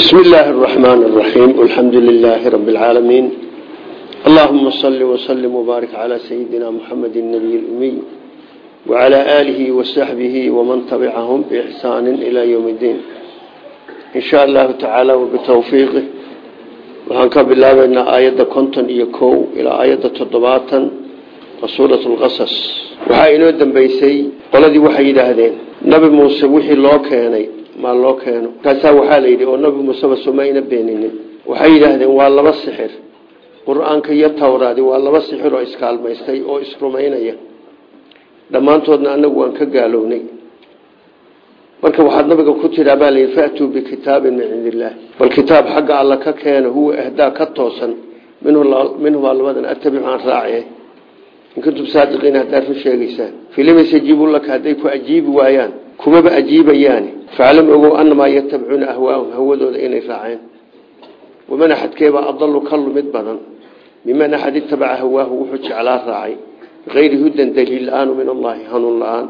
بسم الله الرحمن الرحيم والحمد لله رب العالمين اللهم صل وسلم وبارك على سيدنا محمد النبي الأمي وعلى آله وصحبه ومن تبعهم بإحسان إلى يوم الدين إن شاء الله تعالى وبتوفيقه وهنك بالله بأن آية كنتن يكو إلى آية تضباطا وسورة القصص وحاينو دنبيسي قلدي وحي هذين نبي موسى وحي الله كيني maa loo keeno. Markaasaa waxaa la yidhi oo nabi muuseba somayna beeninin. Waxay yidhaahdeen waa laba sixir. Qur'aanka iyo tawraadi waa laba sixir oo iskaalmaystay oo isrumaynaya. Dhammaantoodna anagu waan ka gaalownay. Marka waxaad nabiga ku tidhaa baa layidhi faatuu bikitaabin min cindi illaah bal kitaab xagga alla ka keena huwa ahdaa ka toosan. Minhumaa labadan atabicu aan raace in kuntum saadiqiin haddaad run sheegaysaan filima yajiibu laka hadday ku ajiibi waayaan kumaba ajiibayaani faclam ogow anamaa yatabcuuna ahwaahum hawadooda inay raaceen. Waman axadkeebaa adalu ka lumid badan. Miman axad itabaca hawaahu wuxuu jeclaa raacay. Bikayri hudan daliil la'aanu min allahi hanuun la'aan.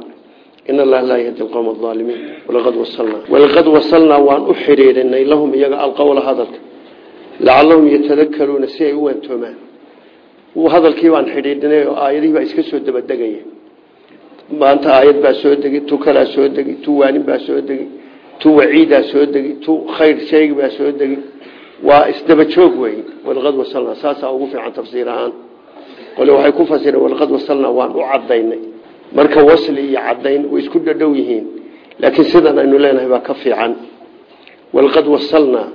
In allaha laa yahdi lqowm aalimiin walaqad wasalnaa walaqad wasalnaa waan u xidhiidhinay lahum iyaga alqowla hadalka. Lacalahum yatadakaruuna si ay u wantoomaan hadalkii baan xidhiidhinay maanta aayad baa soo degi tu kalaa soo degi tu waanin baa soo degi tu waciidaa soo degi tu khayr sheegi baa soo degi. Waa isdaba joog wey walaqad wasalnaa saasaa ugu fiican tafsiir ahaan. Qole waxay ku fasireen walaqad wasalnaa waan u cadaynay marka wasli iyo cadayn way isku dhadhow yihiin laakiin sidan aynu leenahay baa ka fiican. Walaqad wasalnaa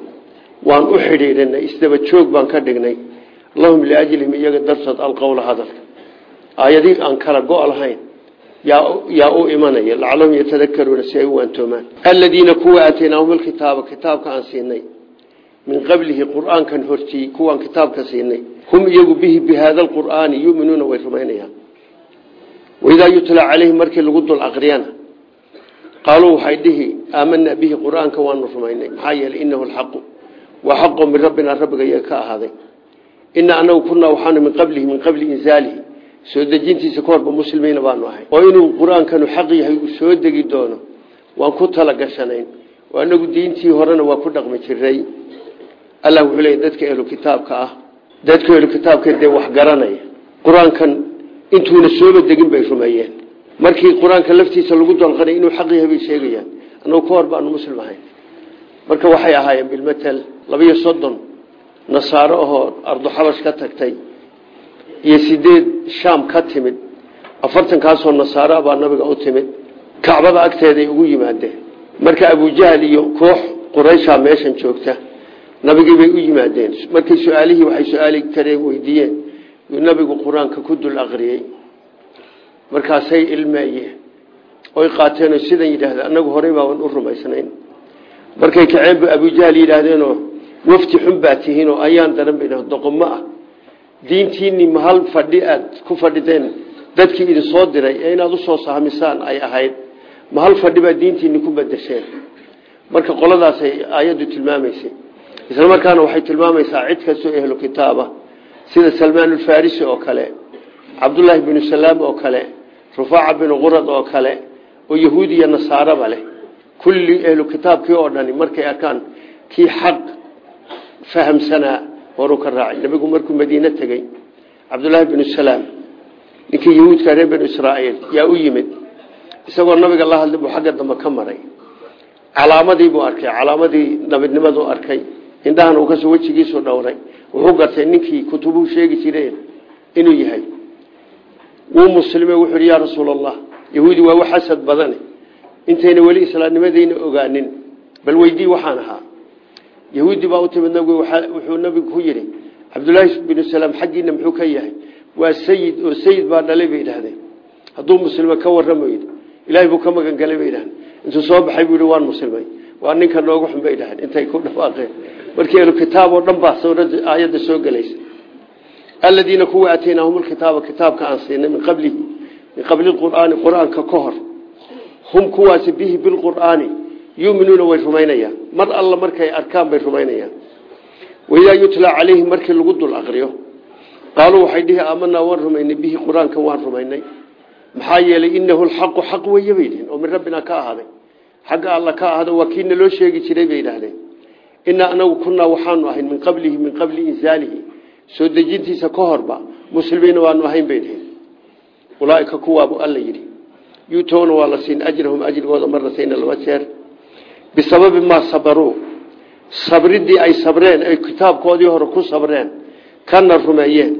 waan u xidhiidhinay isdaba joog baan ka dhignay. Lahum liajlihim iyaga dartood alqowla hadalka. Aayadii aan kala go' lahayn yaa u imanaya lacalahum yatadakaruuna si ay u waantoomaan. Aladiina kuwa aataynaahum alkitaaba kitaabka aan siinay. Min qablihi qur'aankan hortii kuwaan kitaabka siinay. Hum iyagu bihi bi haada alqur'aani yuminuuna way rumaynayaan. Waidaa yutla calayhim markii lagu dul aqriyana qaaluu waxay dhihi aamanaa bihi qur'aanka waanu rumaynay. Maxaa yeelay inahu alxaqu waa xaqo min rabbinaa rabbiga iyaga ka ahaaday. Inaa anagu kunaa waxaanu min qablihi min qabli insaalihi soo dejintiisa ka horba muslimiina baanu ahay. Oo inuu qur'aankanu xaq yahay uu soo degi doono. Waan ku tala gashanayn. Oo anagu diintii horena waa ku dhaqmi jiray. Allah wuxuu leeya dadka ehlu kitaabka ah dadka ehlu kitaabka dee wax garanaya. Qur'aankan intuuna sooba degin bay rumeeyeen. Markii qur'aanka laftiisa lagu dalqanay inuu xaq yahay bay sheegayaan. Anagu ka baanu muslim ahayn marka waxay ahaayeen bilmatel labiyo soddon nasaaro ahoo arduxabash ka tagtay iyo sideed shaam ka timid afartankaasoo nasaara baa nabiga u timid kacbada agteeday ugu yimaadeen. Marka abujahal iyo koox quraysha meeshan joogta nabigii bay u yimaadeen. Markay su'aalihii waxay su'aali kareen weydiiyeen yuu nabigu qur'aanka ku dul aqriyey? Markaasay ilmeeyeen. Oy qaateen sidan yidhaahdeen anagu horey baaban u rumaysnayn. Markay kaceen bu abujahal yidhaahdeenoo wafti xun baa tihiin oo ayaan daran bay doqomo ah diintiinii ma hal fadhi aad ku fadhideen? Dadkii idin soo diray ee inaad u soo sahmisaan ay ahayd ma hal fadhi baa diintiinii ku bedesheen? Marka qoladaasay aayaddu tilmaamaysay. Isla markaana waxay tilmaamaysaa cid kastoo ehlu kitaaba sida salmaan ulfarisi oo kale cabdullaahi binu salaam oo kale rufaaca binu qurad oo kale oo yahuudi iyo nasaaraba leh. Kulli ehlu kitaabkii oo dhani markay arkaan kii xaq fahamsanaa horu ka raacay. Nabigu markuu madiine tegey cabdullaahi binu salaam ninkii yahuudka reer binu israa'iil yaa u yimid. Isagoo nabiga la hadlay buu xagga dambe ka maray. Calaamadii buu arkay calaamadii nabidnimaduu arkay. Indhahan uu ka soo wejigiisu dhowray. Wuxuu gartay ninkii kutubuhu sheegi jireen inuu yahay. Wuu muslime wuxuu yhi yaa rasuul allah yahuudi waa wax xasad badane intayna weli islaamnimadayna ogaanin. Bal weydii waxaan ahaa yahuudi baa u timid nabigu wuxuu nabigu ku yidhi cabdullaahi binu salaam xaggiina muxuu ka yahay? Waa sayid oo sayid baa dhalay bay idhahdeen hadduu muslime ka warramo yidhi ilaahay buu ka magan galay bay idhahdeen intuu soo baxay buu yihi waan muslimay. Waa ninka nooga xun bay idhahdeen intay ku dhawaaqeen. Markii elu kitaab oo dhan baa suuradda aayadda soo gelaysa aladiina kuwa aataynaahum alkitaaba kitaabka aan siinay min qablihi min qabli qur'aani qur'aanka ka hor hum kuwaasi bihi bilqur'aani yuminuuna way rumaynayaan. Mar alla markay arkaan bay rumaynayaan. Waidaa yutla calayhim markii lagu dul aqriyo qaaluu waxay dhihi aamanaa waan rumaynay. Bihi qur'aankan waan rumaynay. Maxaa yeelay inahu lxaqu xaq weeye bay dhihin oo min rabbina ka ahaaday. Xagga alla ka ahada waa kiina loo sheegi jiray bay idhaahdeen inaa anagu kunaa waxaanu ahayn min qablihi min qabli insaalihi. Soo dejintiisa ka horba muslimiina waanu ahayn bay dhihin bisababi maa sabaruu sabridii ay sabreen ay kitaabkoodii hore ku sabreen kana rumeeyeen.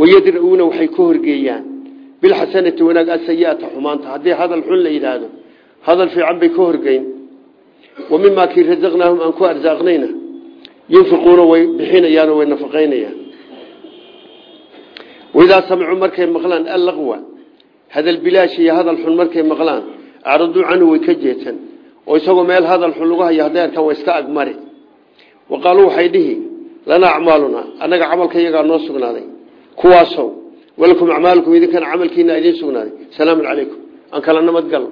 Wayadra'uuna waxay ka horgeeyaan. Bilxasanati wanaag asayiata xumaanta. Haddii hadal xun la yidhaahdo hadal fiican bay ka horgeyn. Wa mimaa kii rasaqnaahum aan ku arsaaqnayna. Yunfiquuna way bixinayaan oo way nafaqaynayaan. Waidaa samicuu markay maqlaan allaqwa hadal bilaash iyo hadal xun markay maqlaan acraduu canhu way ka jeetan oo isagoo meel hadal xun lagu hayo hadday arkaan waa iska agmari. Wa waxay dhihi lanaa acmaaluna annaga camalka iyagaa noo sugnaaday. Kuwaasow walakum acmaalukum idinkana camalkiina idiin sugnaaday. Salaamun calaykum aan kala nabadgal.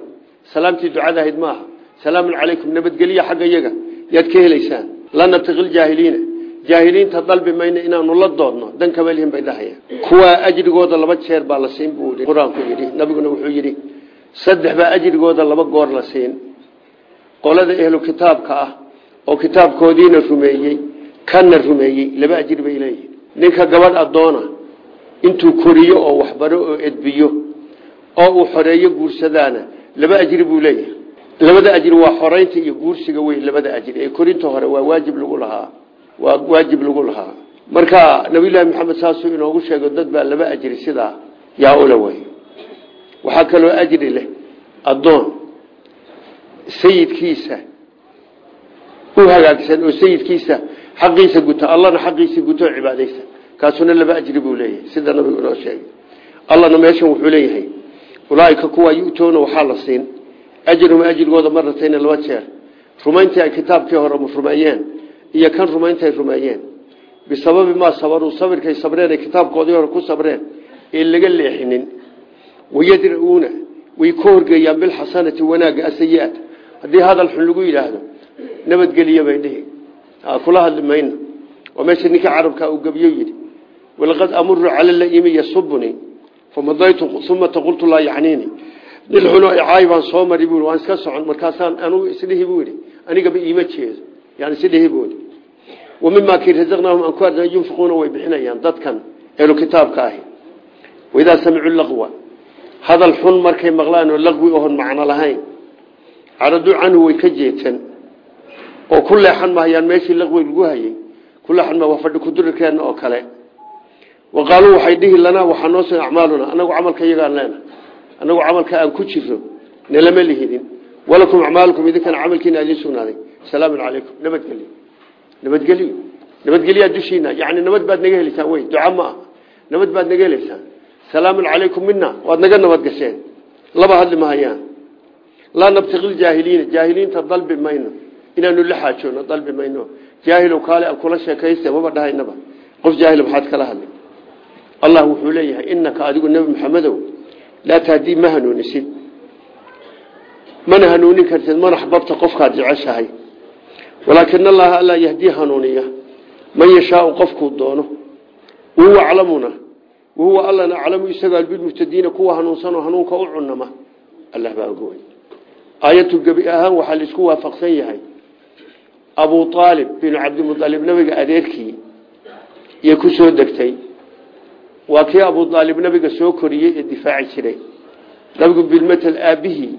Salaamtii ducada ahayd maaha. Salaamun calaykum nabadgelya xagga iyaga. Yaad ka helaysaan. La nabtaqi ljaahiliina jaahiliinta dalbi mayno inaanu la doodno. Dan kama bay dhahayaan. Kuwaa ajrigooda laba jeer baa la siin buu qur'aanku nabiguna wuxuu yidhi saddex baa ajrigooda laba goor la siin qolada ehlu kitaabka ah oo kitaabkoodiina rumeeyey kana rumeeyey laba ajri bay leeyihiin ninka gabadh addoona intuu koriyo oo waxbaro oo edbiyo oo uu xoreeyo guursadaana laba ajri buu leeyahay. Labada ajri waa xoreynta iyo guursiga wey labada ajri ee korinta hore waa waajib lagu lahaa. Waa waajib lagu lahaa. Marka nabiyullaahi maxamed saasuu inoogu sheego dad baa laba ajri sidaa yaa ula wey waxaa kaloo ajri leh addoon sayidkiisa. U hagaagsan oo sayidkiisa xaqiisa guta allana xaqiisii guto cibaadaysa. Kaasuna laba ajri buu leeyahay sida nabigu inoo sheegay. Allana meeshan wuxuu leeyahay ulaaika kuwa yu'toona waxaa la siin. Ajrahum ajrigooda maratayna laba jeer. Rumayntii ay kitaabkii hore rumeeyeen iyo kan rumayntay rumeeyeen. Bisababi maa sabaruu sabirkay sabreen ay kitaabkoodii hore ku sabreen ee laga leexinin. Wayadra'uuna way ka horgeeyaan bilxasanati haddii hadal xun lagu yidhaahdo nabadgeliya bay dhihi. Kula hadli waa meesha ninka carabka uu gebiyo yidhi walaqad amuru cala laimi yasubuni famadaytu uma taqultu laa yacniini. Nin xuno icaay baan soo mari bui waan iska socon markaasaan anugu isdhihi buu yidhi. Anigaba iima jeedo. Yani isdhihi buu yidhi. Wa mimaa kii rasaqnaahum aan ku arsa yunfiquuna way bixinayaan dadkan ehlu kitaabka ahi. Waidaa samicuu laqwa hadal xun markay maqlaan oo laqwi ohon lahayn caraduu canhu way ka jeetan oo ku leexan mahayaan meeshii laqwi lagu hayay. Ku ma waa fadhi kudurirkeenna oo kale. Wa qaaluu waxay dhihi lanaa waxaa noo soo acmaaluna anagu camalka iyagaan leena anagu camalka aan ku jiro nalama lihidin. Walakum acmaalukum idinkana camalkiina idiin sugnaaday. Salaamun calaykum. Nabadgelyo nabadgelyo nabadgelyaa dushiina. Yani nabad baad naga helaysaan wey duca ma ah nabad baad naga helaysaan salaamun calaykum mina waad naga nabad gasheen. Laba hadli mahayaan laa nabtaqi ljaahiliina jaahiliinta dalbi mayno. Inaanu la xaajoonno dalbi mayno. Jaahilow kaale aan kula sheekayste maba dhahaynaba. Qof jaahil maxaad kala hadli. Allah wuxuu leeyahay inaka adigu nebi maxamedow laa tahdii ma hanuunisid. Mana hanuunin kartid mana axbabta qofkaad jeceshahay. Walaakina allaha allaa yahdii hanuuniya man yashaau qofkuu doono wahuwa aclamuna. Wahuwa allana aclamu isagaa bilmuhtadiina kuwa hanuunsanoo hanuunka u cunama allah baa oga wey aayatu gebi ahaan waxaa la isku waafaqsan yahay abu aalib binu cabdimualib nabiga adeerkii iyo ku soo degtay. Waa kii abu aalib nabiga soo koriyey ee difaaci jiray. Nabigu bilmatel aabihii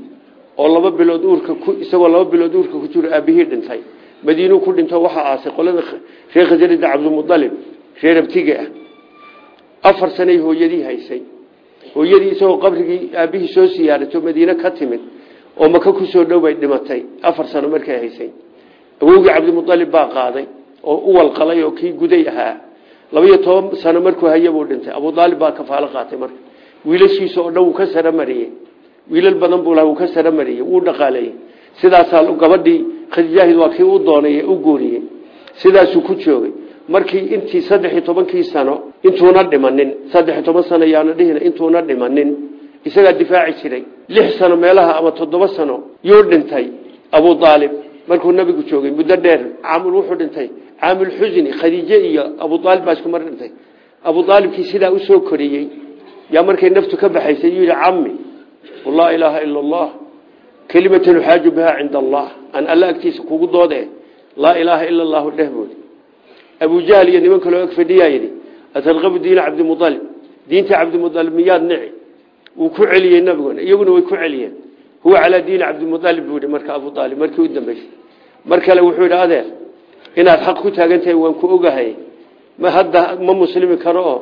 oo laba bilood uurka isagoo laba bilood uurka ku jiro aabihii dhintay. Madiinuu ku dhinto waxaa aasay qolada reer khasrada cabdimualib reer abtiga ah. Afar sanay hooyadii haysay. Hooyadii isagoo qabrigii aabihii soo siyaarato madiine ka timid oo maka ku soo dhow bay dhimatay. Afar sano markay haysay. Awowgii cabdimualib baa qaaday oo u walqalay oo kii guday ahaa. Labaiyo toban sano markuu hayabuu dhintay. Abudaalib baa kafaalo qaatay marka. Wiilashiisa oo dhan wuu ka saramariyey wiilal badan buu lahaa wuu ka saramariyey wuu dhaqaaleeyey sidaasaa gabadhii khadijaahid waa kii u doonay u guuriyey sidaasuu ku joogay. Markii intii saddex iyo tobankii sano intuuna dhimanin. Saddex iyo toban sano yaana dhihina intuuna dhimanin isagaa difaaci jiray. lix sano meelaha ama toddoba sano yuu dhintay abu aalib markuu nabigu joogay muddo dheer caamul wuxuu dhintay. Caamul xusni khadiije iyo abu aalib baa isku mar dhintay. Abu aalibkii sidaa u soo koriyey yaa markay naftu ka baxaysay yuu yihi laa ilaaha ila allah kelimatan uxaaju bihaa cinda allah. Aan alla agtiisa kugu doode laa ilaaha ila allahu dheh buui abujahl iyo niman kaloo ag fadhiyaa yidhi atarqabu diina cabdimualib diinta cabdimualib miyaad nici ku celiyey nabiguna iyaguna way ku celiyeen. Huwa calaa diini cabdimualib buu yihi marka abu aalib markii u dambeysay. Mar kale wuxuu yidhi inaad xaq ku taagan tahay waan ku ogahay. Ma hadda ma muslimi karo oo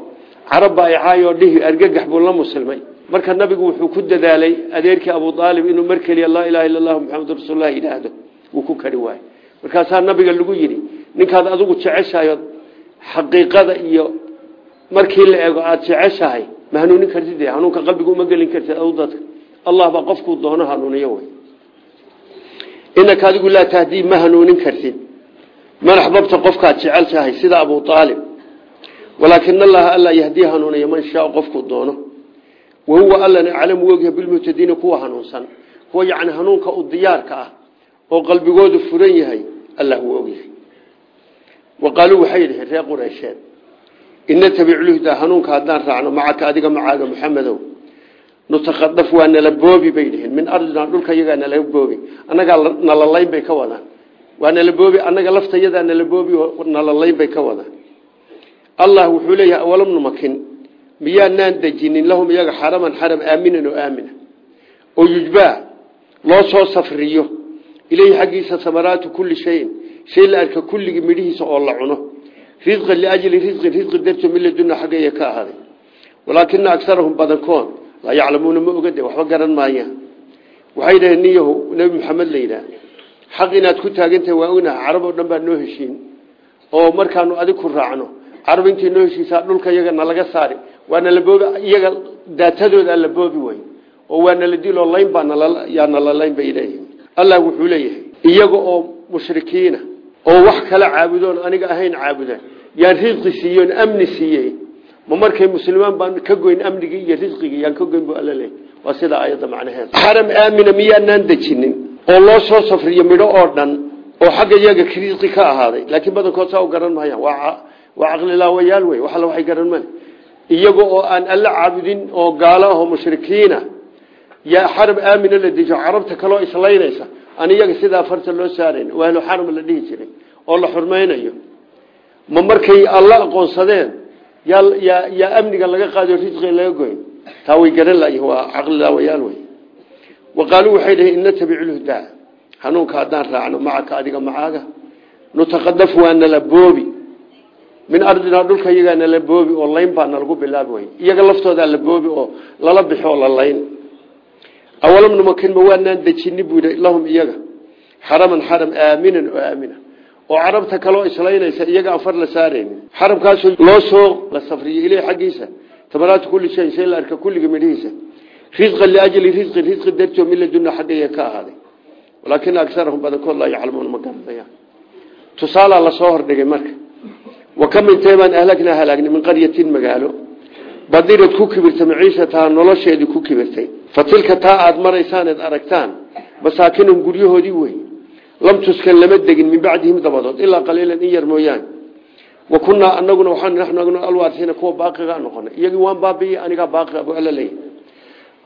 carabba ay caayoo dhihi argagax buu la muslimay. Marka nabigu wuxuu ku dadaalay adeerkii abu aalib inuu mar keliya laa ilaha illa allahu maxamedun rasuullah yidhaahdo. Wuu ku kari waayo markaasaa nabiga lagu yidhi ninkaad adigu jeceshahay xaqiiqada iyo markii la eego aada jeceshahay ma hanuunin kartid hanuunka qalbiga uma gelin kartid adu dadka. Allah baa qofkuu doono hanuuniyo wey inaka adigu laa tahdii ma hanuunin kartid. Man axbabta qofkaad jecelshahay sida abu aalib walaakin allaha alla yahdii hanuuniya man shaa qofkuu doono. Wahuwa allana aclamu ogyahay bilmuhtadiina kuwa hanuunsan. Kuwa yani hanuunka u diyaarka ah oo qalbigoodu furan yahay allah wuu ogyahay. Wa waxay yidhaheen reer qureysheed ina tabicluhda hanuunka haddaan raacno macaka adiga macaaga muxamedow nutakadaf waa nala boobi bay dhiheen min ardina dhulka yagaa nala boobi. Annagaa nalalayn bay ka wadaan. Waa nala boobi annaga laftayadaa nala boobi oo nalalayn bay ka wadaan. Allah wuxuu leeyahay awalam numakin? Miyaanaan dejinin lahum iyaga xaraman xaram aaminan oo aamina. Oo yujbaa loo soo safriyo. Ileyhi xaggiisa samaraatu kulli shayin. Shay la arka kulligii midhihiisa oo la cuno risqan liajli risqin risqi darto min laduna xaggeeya ka ahaaday walaakina agarahum badankood laa yaclamuuna ma ogade waxba garan maayaan waxay dhaheen niyahu nebi maxamed la yidhaah xaq inaad ku taagantahay waa ognaha carab oo dhan baa noo heshiin oo markaanu adig ku raacno carab intii noo heshiisaa dhulka iyaga nalaga saari waa nala boobi iyaga daatadoodaa la boobi way oo waa nala diloo layn baa yaa nala layn bay iyaga oo mushrikiina oo wax kala caabudoon aniga ahayn caabuda yaan risqi siiyoon amni siiyey ma markay muslimaan baan ka goyn amnigii iyo risqigii yaan ka goyn bu alla waa sida aayadda macnaheeda xaram aamina miyaanaan dejinin? Oo loo soo safriyo midho oo dhan oo xagga iyaga ka ahaaday. Laakiin badankood saa u garan maayaan waa waa caqlilaawayaal wey waxalla waxay garan male iyaga oo aan alla caabudin oo gaalo ahoo mushrikiina yaa xaram aamina la dejiyo carabta kaloo islaynaysa. Aan iyaga sidaa farta loo saarayn oo ahlu xaram la dhihi jiray oo la xurmaynayo ma markay alla aqoonsadeen yaa amniga laga qaadiyo risqiga laga goyn taa way garan layihin waa caqlilaawayaal wey wa qaaluu waxay dhahen ina tabiculhudaa hanuunka haddaan raacno macaka adiga macaaga. Nutaqadaf waa nala boobi. Min ardinaa dhulka iyagaa nala boobi oo layn baa nalagu bilaabi way. Iyaga laftoodaa la boobi oo lala bixi oo la layn. Awalam numakin ma waanaan dejini buu lahum iyaga. Xaraman xaram aaminan oo aamina oo carabta kaloo islaynaysa iyaga aan far la saaraynin xaramkaasoo loo soo la safriyo ileh xaggiisa. Tamaraatu kulli shay shay la arka kulliga midhihiisa risqan liajli risqin risqi dartoo min laduna xaggaya ka ahaaday walaakina agarahum badankood laa yaclamuuna ma garanayaan tusaalaa la soo hordhigay marka. Wa ka mintee baan ahlagnaa halaagnay min qaryatin magaalo. Badirad ku kibirta maciishataa nolosheedii ku kibirtay. Fa taa aada maraysaan eed aragtaan masaakinum guryahoodii wey lam tuskan lama degin min bacdihim dabadood ilaa qaliilan in yar mooyaane wa kunnaa anaguna waxaan naxnu alwaarsiina kuwa baaqigaa noqonay. Iyagii waan baabi'iye anigaa baaqi abu alla leeyahy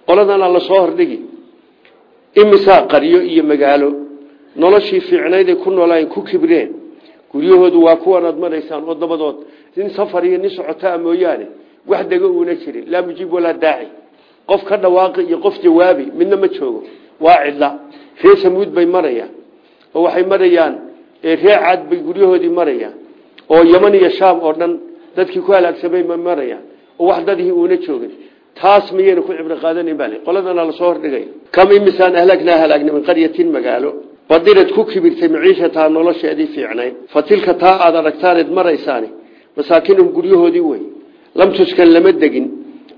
qoladana la soo hordhigi. Imisaa qaryo iyo magaalo. Noloshii fiicnayday ku noolaayeen ku kibreen. Guryahoodu waa kuwanaad maraysaan oo dabadood. Nin safar iyo nin socotaa mooyaane wax dega uuna jirin. Laa mujiib walaa daaci. Qof ka dhawaaqi iyo qof jawaabi midna ma joogo. Waa cidla. Ree samuud oo waxay marayaan ree caad bay guryahoodii marayaan oo yaman iyo shaam oo dhan dadkii ku halaagsamay ma marayaan oo wax dadihii uuna joogin taas miyayna ku cibro qaadanan baa qoladana la soo hordhigay. Kam imisaan ahlagnaa halaagnay min qaryatin magaalo. Badirad ku kibirtay maciishataa nolosheedii fiicnayd. Fa tilka taa aad aragtaaneed maraysaani masaakinum guryahoodii wey lam tuskan lama degin.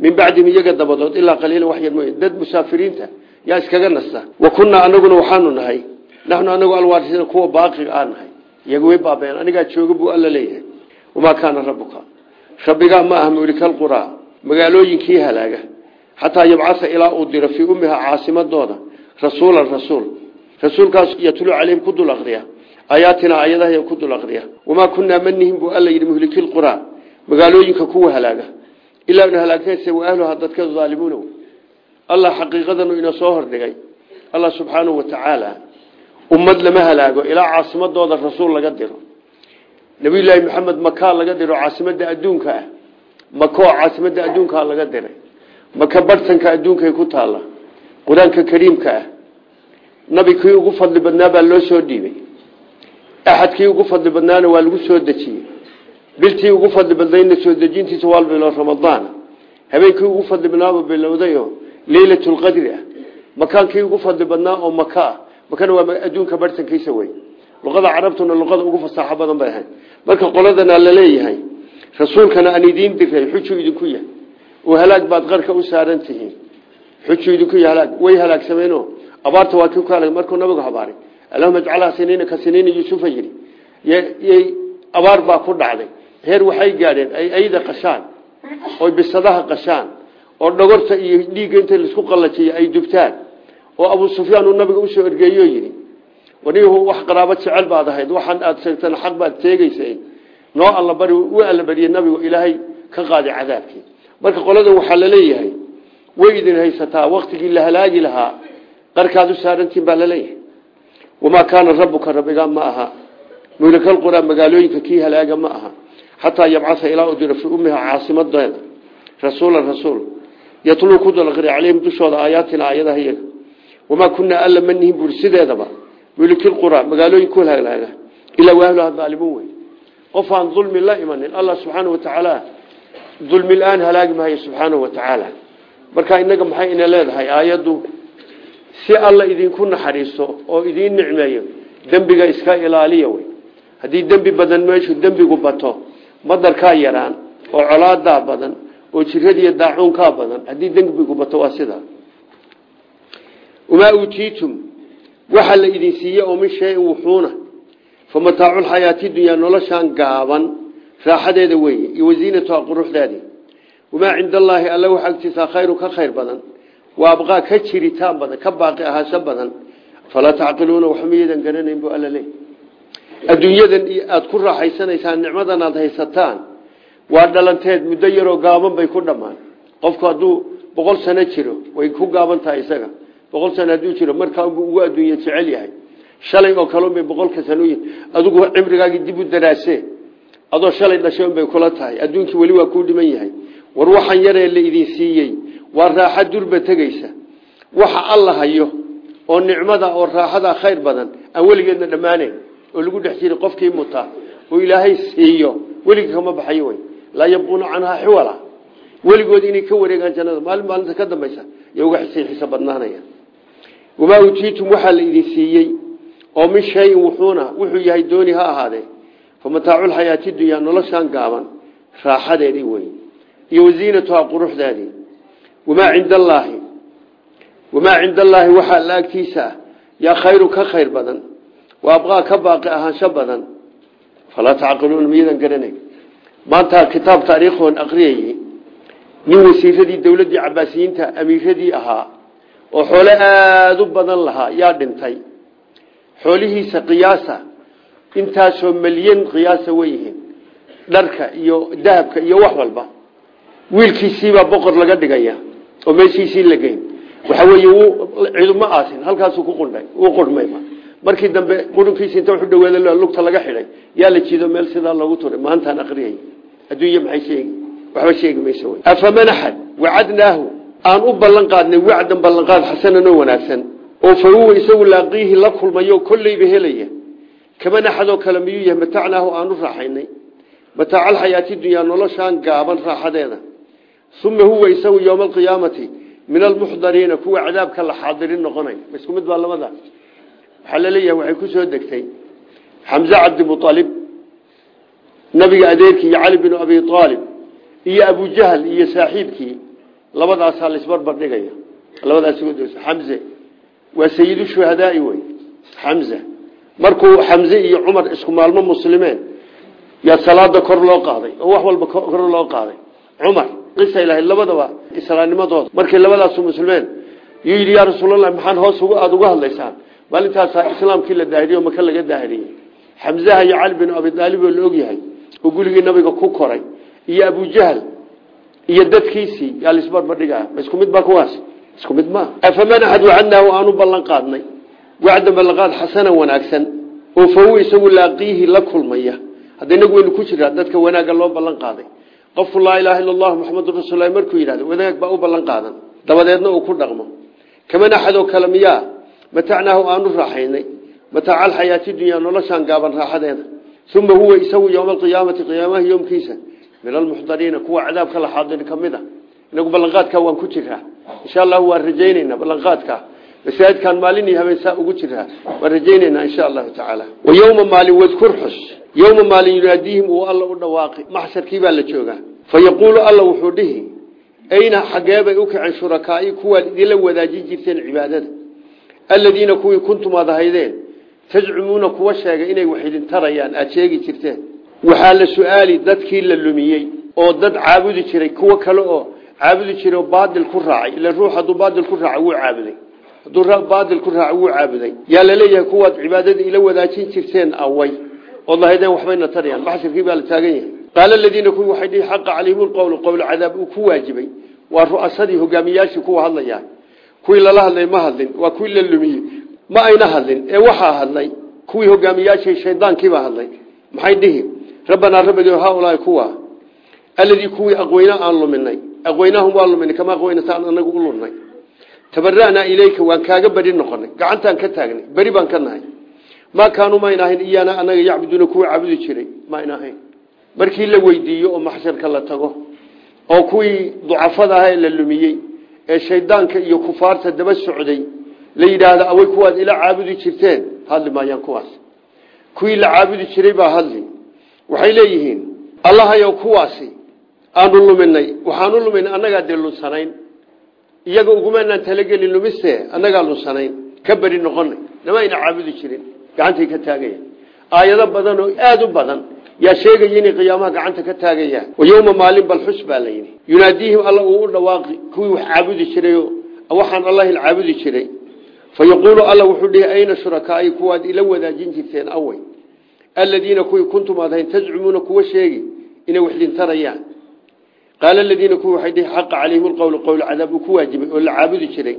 Min bacdihim iyaga dabadood ilaa qaliilan wax yar mooye. Dad musaafiriinta yaa iskaga nasta. Wa kunnaa anaguna waxaanu nahay naxnu anagu alwaarisiina kuwa baaqiga aan nahay iyaga way baabeen anigaa jooga buu alla leeyahay. Wamaa kaana rabuka rabbigaa ma aha mulikalquraa magaalooyinkii halaaga. Xataa yabcasa ilaa uu diro fii ummiha caasimadooda. Rasuulan rasuul. Rasuulkaas yatlu caleyhim ku dul aqriya aayaatina aayadaha ku dul aqriya wamaa kunaa manihim buu alla yidhi muhlikilquraa magaalooyinka kuwa halaaga. Ilaa inu halaagtayse wa ahluha dadka aalimuuna allah xaqiiqadanu ina soo hordhigay. Allah subxaanahu wa tacaala ummad lama halaago ilaa caasimadooda rasuul laga diro. Nabiyulaahi maxamed makaa laga diro caasimada adduunka ah. Caasimada adduunkaa laga diray. Maka barhtanka adduunkay ku taalla. Qur'aanka kariimka ah. Nabi kii ugu fadli badnaa baa loo soo dhiibay. Axadkii ugu fadli badnaana waa lagu soo dejiyey. Biltii ugu fadli badnayna soo dejintiisa waa bilo ramadaan. Habeenkii ugu fadli badnaaba bilowdayo leylatulqadri ah. Makaankii ugu fadli badnaa oo maka ah makana waa adduunka barhtankiisa wey luqada carabtuna luqada ugu fasaaxo badan bay ahayd. Marka qoladana la leeyahay rasuulkana aan idiin diray xujuu idinku yahay. Oo halaag baad qarka u saaran tihiin. Xujuu idinku yahay halaag. Way halaagsameeno abaarta waa kii ku halag markuu nabigu habaaray allahuma ajcalhaa siniina ka siniina yuusufa yidhi. Yay abaar baa ku dhacday. Heer waxay gaadheen ay ayda qashaan oy bisadaha qashaan oo dhogorta iyo dhiigga inta la isku qallajiyo ay dubtaan oo abuu sufyaan uu nabiga u soo ergeeyo yidhi wanihu wax qaraabo jecel baad ahayd waxaan aad sheegtana xaq baad teegaysa noo alla bari u alla bariye nabigu ilaahay ka qaaday cadaabkii marka qoladan waxaa la leeyahay way idin haysataa waktigii la halaagi lahaa qarkaad u saarantiin baa la leeyahay wamaa kaana rabuka rabbigaa ma aha mulikalqura magaalooyinka kii halaaga ma aha xataa yabcaa ilaa u diro fii ummiha caasimadeeda. Rasuulan rasuul yatluu ku dalaqri calayhim dushooda aayaatina aayadaha iyaga wamaa kunaa alla ma nihin buuri sideedaba mulikilqura magaalooyin ku halaaga ilaa waahluha daalimuun wey qof aan dulmi la imanin allah subxaana watacaala dulmi la'aan halaagi maayo subxaanahu watacaala marka inaga maxay ina leedahay aayaddu si alla idinku naxariisto oo idiin nicmeeyo dembiga iska ilaaliya wey haddii dembi badan meeshu dembigu bato madarkaa yaraan oo colaadaa badan oo jiradiiyo daacuunkaa badan haddii dembigu bato waa sidaa wamaa uutiitum waxaa la idin siiye oo min shayin wuxuuna fa mataaculxayaati dunyaa noloshaan gaaban raaxadeeda weeye iyo wasiinatuha quruxdeedii wamaa cinda allaahi alla waxa agtiisaa khayru ka khayr badan waa abqaa ka jiritaan badan ka baaqi ahaasho badan. Falaa tacqiluuna wax miyadan garanayn bu alla leey adduunyadan aada ku raaxaysanaysaan nicmadan aada haysataan waa dhalanteed muddo yaroo gaaban bay ku dhammaan. Qofku hadduu boqol sano jiro way ku gaaban boqol sano hadduu jiro markaanbuu ugu adduunya jecel yahay. Shalay oo kale unbay boqolka sanoyin adigu cimrigaagii dib u daraasee adoo shalay dhashay unbay kula tahay. Adduunkii weli waa kuu dhiman yahay. War waxaan yaree la idin siiyey. Waa raaxa durba tegeysa waxa alla hayo oo nicmada oo raaxada khayr badan aan weligeedna dhammaanayn oo lagu dhex jiray qofkii muta oo ilaahay siiyo weligii kama baxayo wey laa yabquuna canhaa xiwala. Weligood inay ka wareegaan jannada. Maalin ka dambaysa yo uga xiso badnaanaya wamaa utiitum waxaa la idin siiyey oo min shayin wuxuuna wuxuu yahay dooni ha ahaadee fa mataaculxayaati dunyaa noloshaan gaaban raaxadeedii wey iyo wasiinatuhaa quruxdeedii wamaa cinda allaahi wamaa cinda allaahi waxaa la agtiisa ah yaa khayru ka khayr badan waa abqaa ka baaqi ahaansho badan. Falaa tacqiluuna miyadan garanayn maanta kitaab taariikhoon aqriyayey nin wasiiradii oo xoole aada u badan lahaa yaa dhintay. Xoolihiisa qiyaasa intaasoo milyan qiyaasa weyihiin dharka iyo dahabka iyo wax walba. Wiilkiisiibaa boqor laga dhigaya oo meeshiisii la geyn. Waxa weeye ciduma aasin halkaasuu ku qurhmayba markii dambe qurunkiisi inta wuxu dhaweeda lugta laga xidhay yaa la jiido meel sidaa loogu turay maantaan aqriyay adduunya maxay sheegi waxba sheegi mayso wey afaman axad wacadnaahu aan u ballan qaadnay wacdan ballanqaad xasanan oo wanaagsan. Oo fa isagu laaqiihi la kulmayo kolleyba helaya. Kaman axadoo kale miyuu yahay matacnaahu aan u raaxaynay mataacaalxayaati dunyaa noloshaan gaaban raaxadeeda. Uma huwa isagu yowma alqiyaamati min almuxdariina kuwa cadaabka la xaadirin noqonay. Isku mid baa labada? Waxay ku soo degtay xamse cabdimualib nabiga adeerkii iyo cali binu abi aalib iyo abujahl iyo saaxiibkii labadaasaa laisbarbar dhigaya. Labadaas xamze waa sayidu shuhadaai wey xamze markuu xamze iyo cumar isku maalmo muslimeen yaa salaada kor loo qaaday oo wax walba kor loo qaaday. Cumar qisay lahayd labadaba islaamnimadooda. Markay labadaasu muslimeen yuu yidhi yaa rasuulallah maxaan hoos aada uga hadlaysaan? Maalintaasaa islaamkii la daahiriyo maka laga daahiriyey xamzaha iyo cali bin abi aalib oo la ogyahay. Oo guligii nabiga ku koray. Iyo abujahl iyo dadkiisii yaa laisbarbardhigaa ma isku mid baa kuwaas? Isku mid maa afaman axad wacadnaahu aanu ballan qaadnay. Wacdan ballanqaad xasanan wanaagsan. Oo fahuwa isagu laaqiihi la kulmaya. Hadda inagu waynu ku jiraa dadka wanaagga loo ballan qaaday. Qofku laa ilaaha illa allahu maxamedun markuu yidhahdo wanaag baa u ballan qaadan. Dabadeedna uu ku dhaqmo. Kaman axadoo kale miyaa? Matacnaahu aanu raaxaynay. Mataaca alxayaati dunyaa noloshaan gaaban raaxadeeda. Uma huwa isagu yowma alqiyaamati qiyaamaha yoomkiisa min almuxdariina kuwa cadaabka la xaadiri ka mid a inagu ballanqaadka waan ku jiraa insha allahu waan rajayneynaa ballanqaadka masaajidkaan maalin iyo habeen saa ugu jiraa waan rajayneynaa insha allahu tacaala wa yowma maalin wadkur xus yowma maalin yunaadiihim uu alla u dhawaaqi maxsharkii baa la joogaa fa yaquulu alla wuxuu dhihi ayna xageebay u kaceen shurakaai kuwaad idinla wadaajin jirteen cibaadada aladiina kuwii kuntum aad ahaydeen tajcumuuna kuwa sheegay inay wax idin waxaa la su'aali dadkii la lumiyey oo dad caabudi jiray kuwo kale oo caabudi jiray baadil ku raacay. Ila ruux hadduu baadil ku raaca wuu caabuday. Hadduu baadil ku raaca wuu caabuday. Yaa la leeyahay kuwaad cibaadada ila wadaajin jirteen away. Ood lahaydeen waxbayna tarayaan maxshirkii baa la taagan yahay. Qaala aladiina kuwii waxay dhihi xaqa calayhim lqowlu qowl cadaab uu ku waajibay. Waa ru'asadii hogaamiyaashii kuwa hadlayaa. Kuwii lala hadlay ma hadlin. Waa kuwii la lumiyey ma ayna hadlin. Ee waxaa hadlay kuwii hogaamiyaashii shaydaankiibaa hadlay. Maxay dhihi rabbanaa rabbigeo haaulaai kuwa. Alladii kuwii aqweyna aan luminay. Aqweynaahum waa luminay kama aqweynataan anagu u lunnay tabara'naa ileyka waan kaaga beri noqonay. Gacantaan ka taagnay beri baan ka nahay. Maa kaanuu mayna ahayn iyaana anaga yacbuduuna kuwa caabudi jiray mayna ahayn markii la weydiiyo oo maxsharka la tago oo kuwii ducafada aha ee la lumiyey ee shaydaanka iyo kufaarta daba socday la yidhaahdo away kuwaad ila caabudi waxay leeyihiin allahayow kuwaasi aanu luminay. Waxaanu luminay annagaa dee lunsanayn. Iyaga ugumaanaan talagelin lumiste annagaa lunsanayn. Ka beri noqonay. Nama ayna caabudi jirin gacantay ka taagayaan. Aayado badan oo aada u badan yaa sheegaya inay qiyaamaha gacanta ka taagayaan. Wa yowma maalin balxus baa la yidhi. Yunaadiihim alla uu dhawaaqi kuwii wax caabudi jirayo waxaan allahin caabudi jiray. Fa yaquulu alla wuxuu dhihi ayna shurakaai kuwaad ila wadaajin jirteen awey aladiina kuwii kuntum aad hayn tazcumuuna kuwa sheegi inay wax dintarayaan qaala aladiina kuwii waxay dhihi xaqa calayhim lqowlu qowl cadaab uu ku waajibay oo la caabudi jiray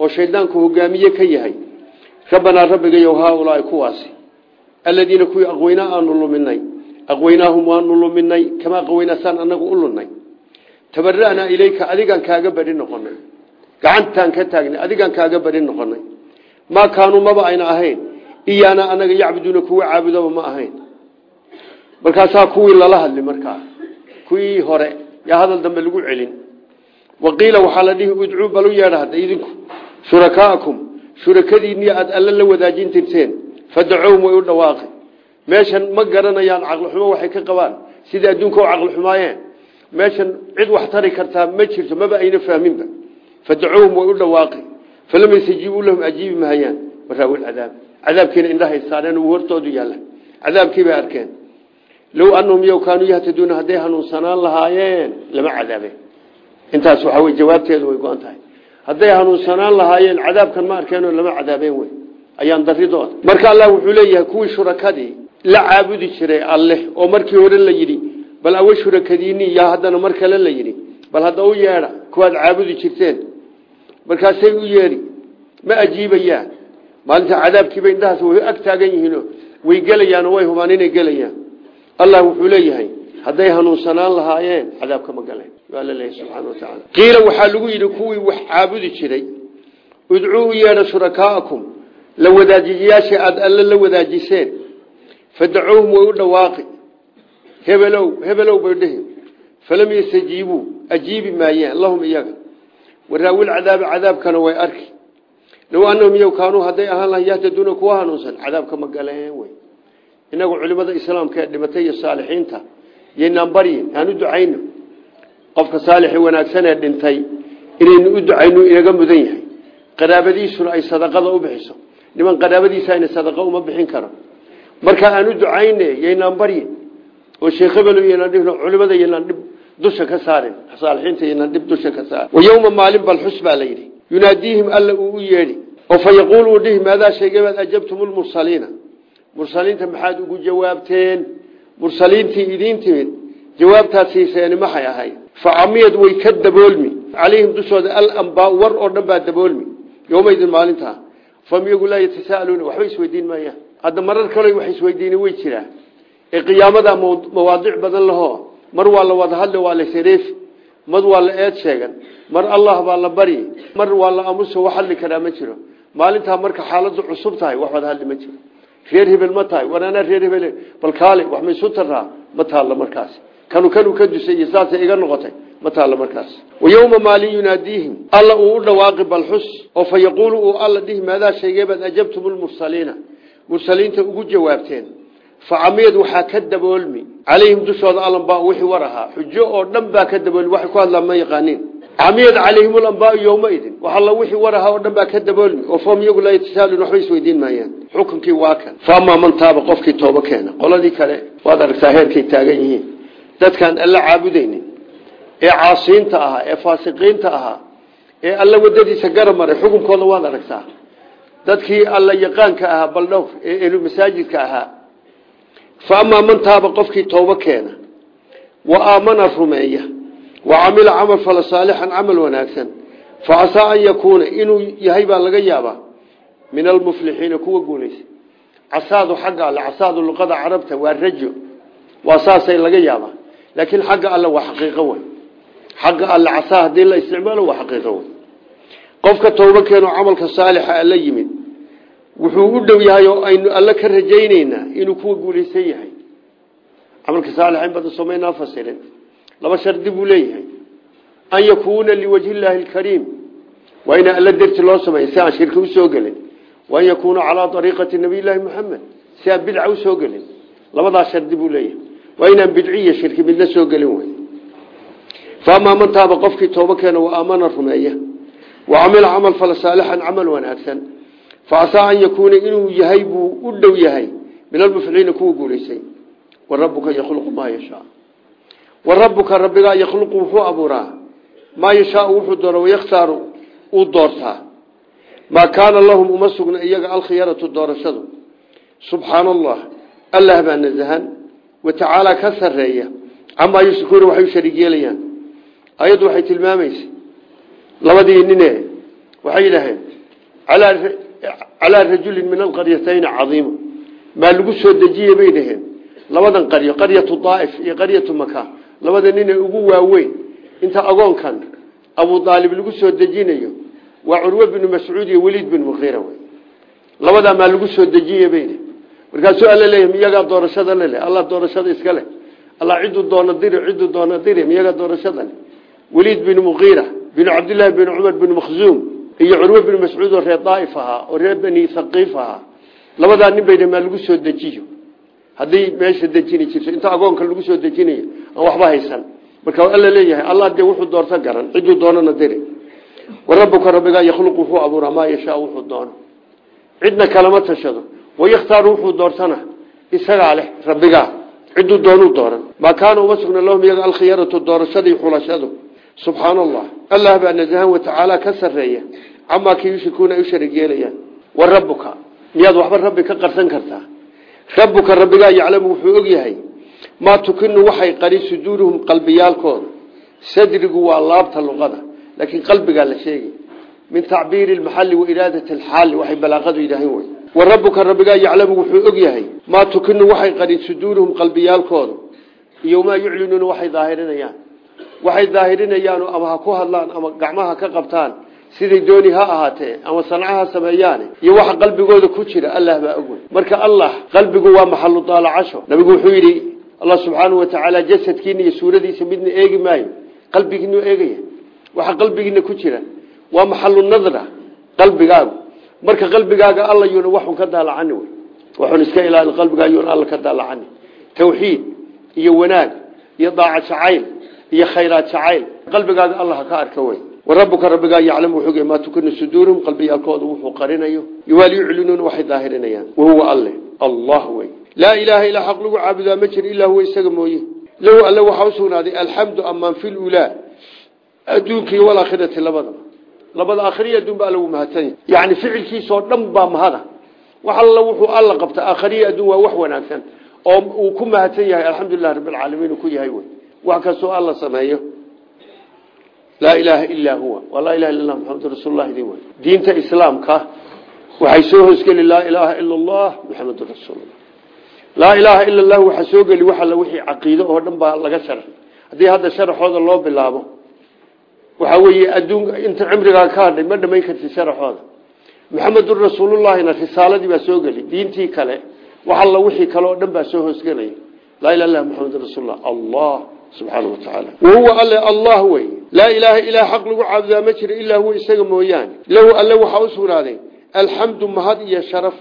oo shaydaanku hogaamiye ka yahay. Rabbanaa rabbigayow haaulaai kuwaasi. Aladiina kuwii aqweynaa aanu luminay aqweynaahum waanu luminay kama aqweynaasaan anagu u lunnay tabara'naa ilayka adigaan kaaga beri noqonay. Gacantaan ka taagnay adigaan kaaga beri noqonay. Maa kaanuu maba ayna ahayn iyaana anaga yacbuduuna kuwa caabudaba ma ahayn. Markaasaa kuwii lala hadli markaa kuwii hore yaa hadal dambe lagu celin. Waqiila waxaa la dhihi udcuu balu yeedha idinku. Shurakaakum shurakadiinii aada alla la wadaajin jirteen fadacowhum way u dhawaaqi. Meeshan ma garanayaan caqlixumo waxay ka qabaan. Sidai adduunka u caqli xumaayeen meeshan cid wax tari kartaa ma jirto maba ayna fahminba fadacowhum way u dhawaaqi. Falam yastajiibuu lahum ajiibi mahayaan waraawi cadaab cadaabkiina indhahay saareen uu hortoodu yaalla cadaabkii bay arkeen low anahum yow kaanuu yahtaduuna hadday hanuunsanaan lahaayeen lama cadaabeen intaas waxaa wey jawaabteedu way go-an tahay hadday hanuunsanaan lahaayeen cadaabkan ma arkeenoo lama cadaabeen wey ayaan daridooda marka allah wuxuu leeyahay kuwii shurakadii la caabudi jiray alleh oo markii hore la yidhi bal awa shurakadiini yaa haddana mar kale la yidhi bal hadda u yeedha kuwaad caabudi jirteen markaasay u yeedhi ma ajiibayaan maalinta cadaabkiiba indhahaas way ag taagan yihiino way gelayaan way hubaan inay gelayaan. Allah wuxuu leeyahay hadday hanuunsanaan lahaayeen cadaabka ma galeen waa la leeyahay subxana wa tacaala qiila waxaa lagu yidhi kuwii wax caabudi jiray udcuu u yeedha shurakaakum la wadaajiyayaasha aada alle la wadaajiseen. Fadacowhum way u dhawaaqi. Hebelow hebelow bay dhihi. Falam yastajiibuu ajiibi maayeen lahum iyaga. Waraawil cadaabi cadaabkana way arki low anahum yow kaanuu hadday ahaan laha yahtaduuna kuwa hanuunsan? Cadaabka ma galeen wey. Inagu culimada islaamka ee dhimatay iyo saalixiinta yaynaan baryin aan u ducayno. Qofka saalixi wanaagsan ee dhintay inaynu u ducayno inaga mudan yahay. Qaraabadiisuna ay sadaqada u bixiso. Niman qaraabadiisa ayna sadaqa uma bixin karo. Marka aan u ducayne yaynaan baryin oo sheekh hebel culimada yaynaan dhib dusha ka saarin saalixiinta yaynaan maalin bal xus baa la yidhi yunaadiihim alla uu u yeedhi. Oo fa yaquulu uu dhihi maadaa sheegebaad ajabtum lmursaliina mursaliinta maxaad ugu jawaabteen? Mursaliintii idiin timid. Jawaabtaad siiseeni maxay ahayd fa camiyad way ka daboolmi. Calayhim dushooda alambaa war oo dhan baa daboolmi. Yowmaydin maalintaa fahum iyagu laa yatasaaluuna waxba isweydiin maayaan hadda marar kale wax isweydiini way jiraan. Ee qiyaamada mawaadic badan lahoo mar waa la wada hadli waa la mar waa la eed sheegan. Mar allah baa la bari. Mar waa la amuso wax hadli karaa ma jiro. Maalintaa marka xaaladu cusub tahay wax wada hadli ma jiro. Reer hebel ma tahay. Wanaanaa reer hebel bal kaale wax ma isu taraa ma taalla markaas. Kanu kanu ka dusay iyo saasay iga noqotay. Ma taalla markaas. Wayowma maalin yunaadiihim alla uu u dhawaaqi balxus oo fa yaquulu uu alla dhihi maadaa sheegeebaad ajabtum lmursaliina mursaliinta ugu jawaabteen facamiyad waxaa ka daboolmi calayhim dushooda alanbaa wixii war ahaa xujo oo dhan baa ka daboolmi waxay ku hadlaan ma yaqaaniin camiyad calayhim alambaau yowmaidin wax alla wixii war ahaa oo dhan baa ka daboolmi oo fahum iyagu laa yatasaaluun waxba isweydiin maayaan xukunkii waa kan faamaa man taaba qofkii toobo keena qoladii kale waad aragtaa heerkay taagan yihiin dadkaan alla caabudaynin ee caasiinta ahaa ee faasiqiinta ahaa ee alla wadadiisa garab maray xukunkooda waad aragtaa dadkii alla yaqaanka ahaa baldhowr ee elu fa amaa man taaba qofkii toobo keena wa aamana rumeeya wa camila camal fala saalixan camal wanaagsan fa casaa an yakuuna inuu yahay baa laga yaabaa min almuflixiina kuwa guulaysa. Casaadu xagga alle casaadu luqada carabta waa rajo waa saasay laga yaabaa. Laakiin xagga alle waa xaqiiqo wey xagga alle casaa haddii la isticmaalo waa xaqiiqo wey qofka toobo keeno camalka saalixa yimid wuxuu u dhow yahay oo aynu alle ka rajayneynaa inuu kuwa guulaysan yahay. Camalka saalixa in badan somaynaa fasirin laba shardi buu leeyahay. An yakuuna liwajhi illaahi alkariim. Waa ina alla derti loo sameeya si aan shirki u soo gelin. Wa an yakuuna calaa ariiqati nabiy llaahi muxamed si aan bidca u soo gelin. Labadaas shardi buu leeyahay. Waa inaan bidciya shirki midna soo gelin wey faamaa man taaba qofkii toobo keena wa aamana rumeeya. Wa camila camal fala saalixan camal wanaagsan fa casaa an yakuuna inuu yahay buu u dhow yahay. Min almufliciina kuwa guulaysay. Wa rabbuka yakhluqu maa yashaa. Wa rabbuka rabbigaa yakhluqu wuxuu abuuraa. Maa yashaau wuxuu doona wayakhtaaru uu doortaa. Maa kaana lahum uma sugna iyaga alkhiyaratu doorashadu. Subxaana allah allah baa nasahan. Wa tacaala ka sareeya camaa yushrikuuna waxay u ayaddu waxay tilmaamaysa. Labadii nine waxay yidhaaheen calaa rajulin min alqaryatayni cadiima maa lagu soo dejiye bay dhaheen labadan qaryo qaryatu daaif iyo qaryatu maka labada nine ugu waaweyn inta agoonkan abu aalib lagu soo dejinayo waa curwe binu mascuud iyo weliid bin muqiira wey labadaa maa lagu soo dejiye bayne markaasuu alla leeyahy miyagaa doorashada allah doorashada iska leh allah ciduu doona diri ciduu doona diri miyagaa doorashada leh bin muqiira binu cabdillaahi bin cumar bin makhzuum iyo curwe bin mascuud oo reer daaif ahaa oo reer bani haqiif ahaa labadaa nin bay maa lagu soo dejiyo. Haddii meesha dejini jirto inta agoonka lagu soo dejinayo aan waxba haysan. Marka alla leeyahay allah dee wuxuu doorta garan ciduu doonana diri. Wa rabbuka rabbigaa yakhluqu wuxuu abuuraa maa yashaa wuxuu doono cidna kalama tashado wayakhtaaru wuxuu doortana isagaa leh rabbigaa ciduu doonuu dooran maa kaana uma sugna subxaana allah allah baa nasahan watacaala ka sareeya camaa kii yushrikuuna ay u sharig yeelayaan wa rabbuka. Miyaad waxba rabbi ka qarsan kartaa? Rabbuka rabbigaa yaclamu wuxuu og yahay maa tukinu waxay qari suduuruhum qalbiyaalkooda sadrigu waa laabta luqada. Laakiin qalbigaa la sheegay min tacbiiri lmaxali wa iraadat alxaali waxay balaaqadu yidhaahin wey. Wa rabbuka rabbigaa yaclamu wuxuu og yahay maa tukinu waxay qarin suduuruhum qalbiyaalkooda iyo maa yuclinuuna waxay waxay daahirinayaan ama ha ku hadlaan ama gacmaha ka qabtaan siday dooni ha ahaatee ama sancaha sameeyaane iyo waxa qalbigooda ku jira allah baa ogwey marka allah qalbigu waa maxalu daalacasho nabigu wuxuu yidhi allah subxaanau watacaala jasadkiina iyo suuradiisa midna eegi maayo qalbigiinu eegaya waxa qalbigiina ku jira waa maxalu nadra qalbigaagu. Marka qalbigaaga alla yuuna waxun ka daalacani wey. Waxun iska ilaali qalbigaa yuuna ka daalacani tawxiid iyo wanaag iyo daaca iyo khayraad jacayl qalbigaaga allah ka arka wey warabuka rabbigaa yaclamu wuxuu maa tukinu suduuruhum qalbiyaalkooda wuxuu qarinayo waal yuclinuuna waxay daahirinayaan. Wahuwa alle allah wey. Laa ilaaha ilaa xaq lagu caabudaa ma jiro ilaa huwa isaga mooye. Lahu alle waxaa usugnaaday alxamdu amaan fi lulaa adduunkii walaakhirati labadaba. Labada akhriya adduun ba alla uu mahadsanya yani ficilkiisoo dhan baa mahada. Wax alla wuxuu alla qabta akhriya adduun waa wax wanaagsan oo uu ku mahadsan yahay wax kastoo alla sameeyo. Laa ilaaha ilaa huwa. Waa laa ilaha illa maxamadu rasuullah idin wey diinta islaamka waxay soo hoosgeli laa ilaaha ila allah muxamedun rasuulullah laa ilaaha ila allah waxaa soo geli wax alla wixii caqiido oo dhan baa laga sharay haddii hadda sharaxooda loo bilaabo waxaa weeye adduun inta cimrigaa ka hadhay ma dhamayn karti sharaxooda muxamedun rasuulullahina risaaladii baa soo geli diintii kale wax alla wixii kale oo dhan baa soo hoosgelaya laa ilaha illa muxamedun rasuulullah allah subxaana wa tacaala wahuwa alle allah wey laa ilaaha ilaa xaq lagu caabudaa ma jiro ilaa huwa isaga mooyaane. Lahu alle waxaa u sugnaaday alxamdu mahad iyo sharaf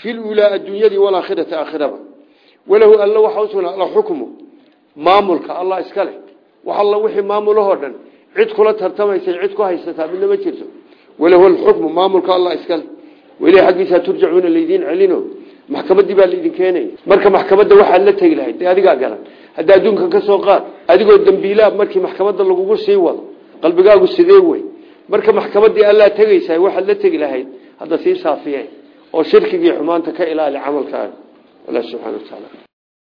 fi lulaa adduunyadii walaakhirati aakhiraba. Walahu alle waxaa u sugnaaday alxukmu maamulka allah iska leh. Wax alla wixii maamulahoo dhan cid kula tartamaysa cid ku haysataa midna ma jirto. Walahu alxukmu maamulka allah iska leh. Weli xaggiisaa turjacuuna laydiin celino. Maxkamadii baa laydin keenaya marka maxkamadda waxaad la tegi lahayd dee hadda adduunka ka soo qaad adigoo dambiilaa markii maxkamadda lagugu sii wado qalbigaagu sidee wey marka maxkamadii allaa tegaysaa waxaad la tegi lahayd hadda sii saafiyeen oo shirkigii xumaanta ka ilaali camalkaaga subxana wa tacaala